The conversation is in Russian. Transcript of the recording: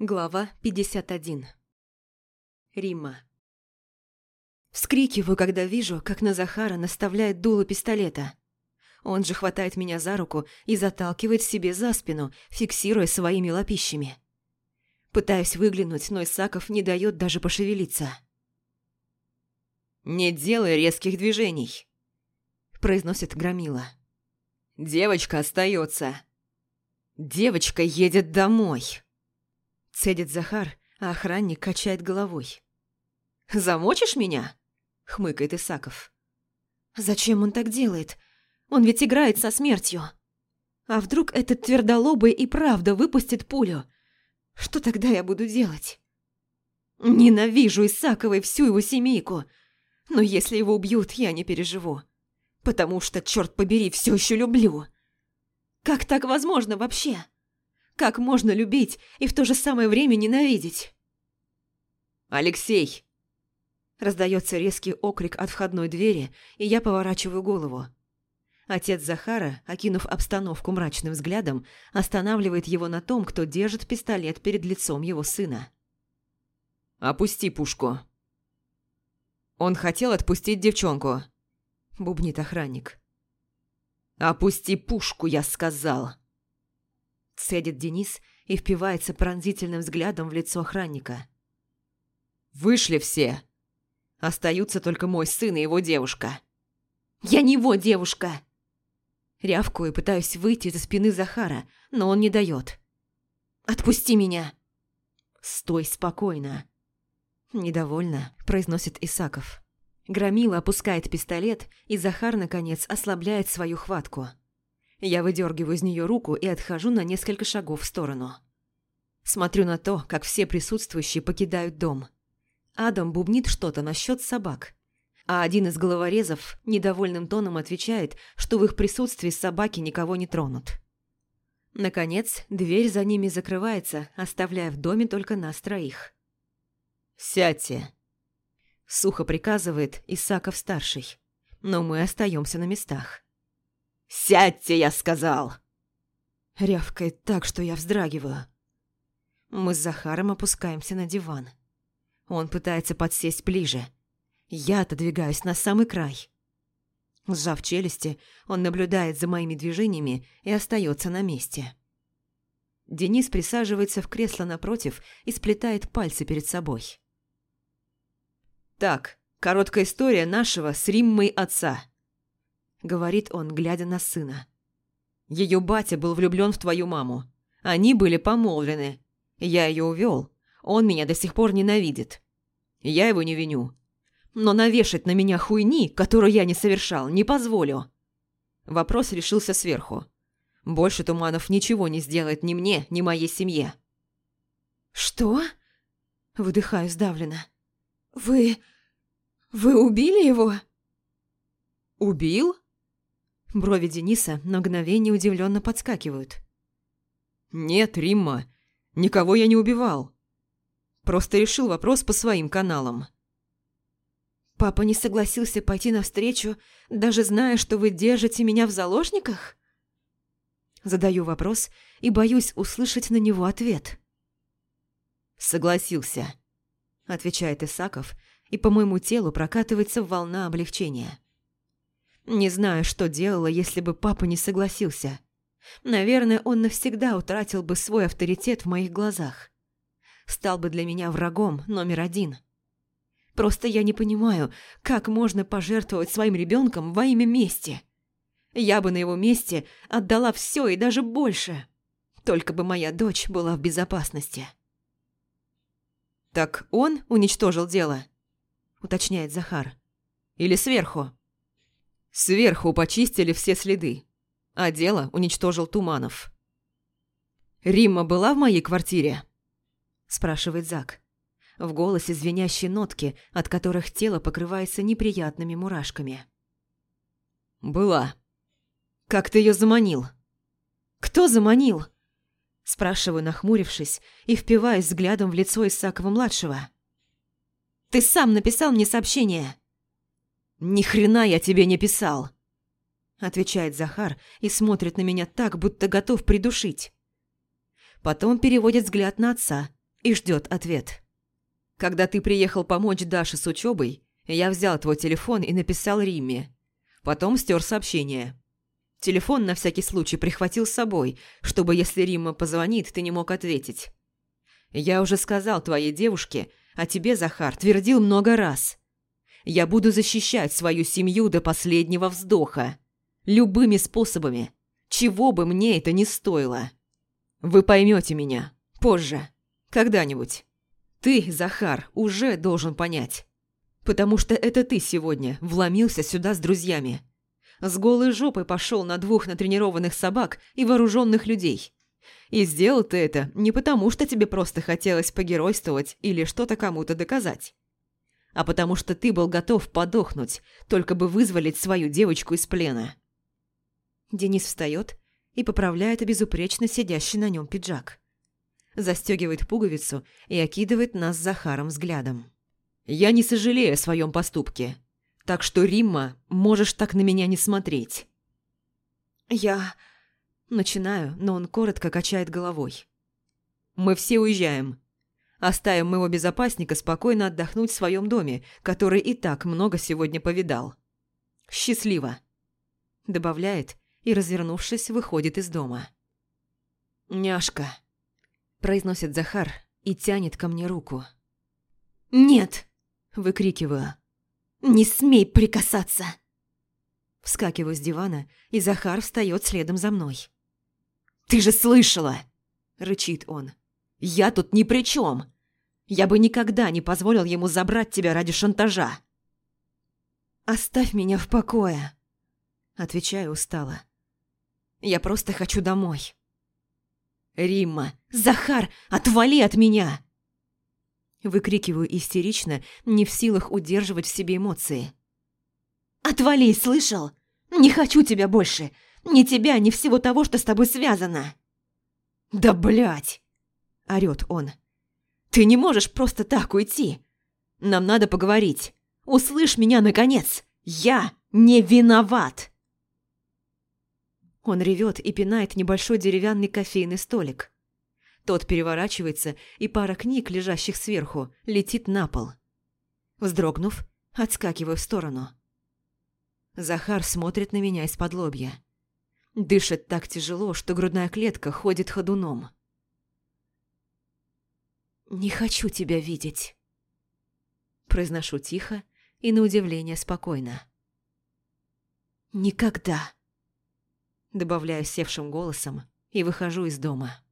Глава 51 Рима Вскрикиваю, когда вижу, как на Захара наставляет дуло пистолета. Он же хватает меня за руку и заталкивает себе за спину, фиксируя своими лопищами. Пытаюсь выглянуть, но Исаков не дает даже пошевелиться. «Не делай резких движений», – произносит Громила. «Девочка остается. Девочка едет домой». Цедит Захар, а охранник качает головой. «Замочишь меня?» – хмыкает Исаков. «Зачем он так делает? Он ведь играет со смертью. А вдруг этот твердолобый и правда выпустит пулю? Что тогда я буду делать?» «Ненавижу Исакова и всю его семейку, но если его убьют, я не переживу. Потому что, черт побери, все еще люблю. Как так возможно вообще?» Как можно любить и в то же самое время ненавидеть? «Алексей!» Раздается резкий окрик от входной двери, и я поворачиваю голову. Отец Захара, окинув обстановку мрачным взглядом, останавливает его на том, кто держит пистолет перед лицом его сына. «Опусти пушку». «Он хотел отпустить девчонку», – бубнит охранник. «Опусти пушку, я сказал». Цедит Денис и впивается пронзительным взглядом в лицо охранника. «Вышли все. Остаются только мой сын и его девушка». «Я не его девушка!» Рявкую и пытаюсь выйти из-за спины Захара, но он не дает. «Отпусти меня!» «Стой спокойно!» Недовольно произносит Исаков. Громила опускает пистолет, и Захар, наконец, ослабляет свою хватку. Я выдергиваю из нее руку и отхожу на несколько шагов в сторону. Смотрю на то, как все присутствующие покидают дом. Адам бубнит что-то насчет собак. А один из головорезов недовольным тоном отвечает, что в их присутствии собаки никого не тронут. Наконец, дверь за ними закрывается, оставляя в доме только нас троих. «Сядьте!» Сухо приказывает Исаков-старший. Но мы остаемся на местах. «Сядьте, я сказал!» Рявкает так, что я вздрагиваю. Мы с Захаром опускаемся на диван. Он пытается подсесть ближе. Я отодвигаюсь на самый край. Сжав челюсти, он наблюдает за моими движениями и остается на месте. Денис присаживается в кресло напротив и сплетает пальцы перед собой. «Так, короткая история нашего с Риммой отца говорит он, глядя на сына. Ее батя был влюблен в твою маму. Они были помолвлены. Я ее увел. Он меня до сих пор ненавидит. Я его не виню. Но навешать на меня хуйни, которую я не совершал, не позволю. Вопрос решился сверху. Больше Туманов ничего не сделает ни мне, ни моей семье. «Что?» Выдыхаю сдавленно. «Вы... вы убили его?» «Убил?» Брови Дениса на мгновение удивленно подскакивают. «Нет, Римма, никого я не убивал. Просто решил вопрос по своим каналам». «Папа не согласился пойти навстречу, даже зная, что вы держите меня в заложниках?» Задаю вопрос и боюсь услышать на него ответ. «Согласился», – отвечает Исаков, и по моему телу прокатывается волна облегчения. Не знаю, что делала, если бы папа не согласился. Наверное, он навсегда утратил бы свой авторитет в моих глазах. Стал бы для меня врагом номер один. Просто я не понимаю, как можно пожертвовать своим ребенком во имя мести. Я бы на его месте отдала все и даже больше. Только бы моя дочь была в безопасности. «Так он уничтожил дело?» – уточняет Захар. «Или сверху?» Сверху почистили все следы, а дело уничтожил Туманов. «Римма была в моей квартире?» – спрашивает Зак. В голосе звенящие нотки, от которых тело покрывается неприятными мурашками. «Была. Как ты ее заманил?» «Кто заманил?» Спрашиваю, нахмурившись, и впиваясь взглядом в лицо Исакова-младшего. «Ты сам написал мне сообщение!» «Ни хрена я тебе не писал!» Отвечает Захар и смотрит на меня так, будто готов придушить. Потом переводит взгляд на отца, и ждет ответ. Когда ты приехал помочь Даше с учебой, я взял твой телефон и написал Римме. Потом стер сообщение. Телефон на всякий случай прихватил с собой, чтобы, если Римма позвонит, ты не мог ответить. Я уже сказал твоей девушке, а тебе, Захар, твердил много раз. Я буду защищать свою семью до последнего вздоха. Любыми способами. Чего бы мне это ни стоило. Вы поймете меня. Позже. Когда-нибудь. Ты, Захар, уже должен понять. Потому что это ты сегодня вломился сюда с друзьями. С голой жопой пошел на двух натренированных собак и вооруженных людей. И сделал ты это не потому, что тебе просто хотелось погеройствовать или что-то кому-то доказать, а потому что ты был готов подохнуть, только бы вызволить свою девочку из плена. Денис встает и поправляет безупречно сидящий на нем пиджак. Застегивает пуговицу и окидывает нас с Захаром взглядом. «Я не сожалею о своем поступке, так что, Римма, можешь так на меня не смотреть». «Я...» Начинаю, но он коротко качает головой. «Мы все уезжаем. Оставим моего безопасника спокойно отдохнуть в своем доме, который и так много сегодня повидал. Счастливо!» Добавляет и, развернувшись, выходит из дома. «Няшка!» – произносит Захар и тянет ко мне руку. «Нет!» – выкрикиваю. «Не смей прикасаться!» Вскакиваю с дивана, и Захар встает следом за мной. «Ты же слышала!» – рычит он. «Я тут ни при чем. Я бы никогда не позволил ему забрать тебя ради шантажа!» «Оставь меня в покое!» – отвечаю устало. «Я просто хочу домой!» «Римма! Захар! Отвали от меня!» Выкрикиваю истерично, не в силах удерживать в себе эмоции. «Отвали, слышал? Не хочу тебя больше! Ни тебя, ни всего того, что с тобой связано!» «Да блять!» – орёт он. «Ты не можешь просто так уйти! Нам надо поговорить! Услышь меня, наконец! Я не виноват!» Он ревет и пинает небольшой деревянный кофейный столик. Тот переворачивается, и пара книг, лежащих сверху, летит на пол. Вздрогнув, отскакиваю в сторону. Захар смотрит на меня из-под лобья. Дышит так тяжело, что грудная клетка ходит ходуном. «Не хочу тебя видеть», – произношу тихо и на удивление спокойно. «Никогда», – добавляю севшим голосом и выхожу из дома.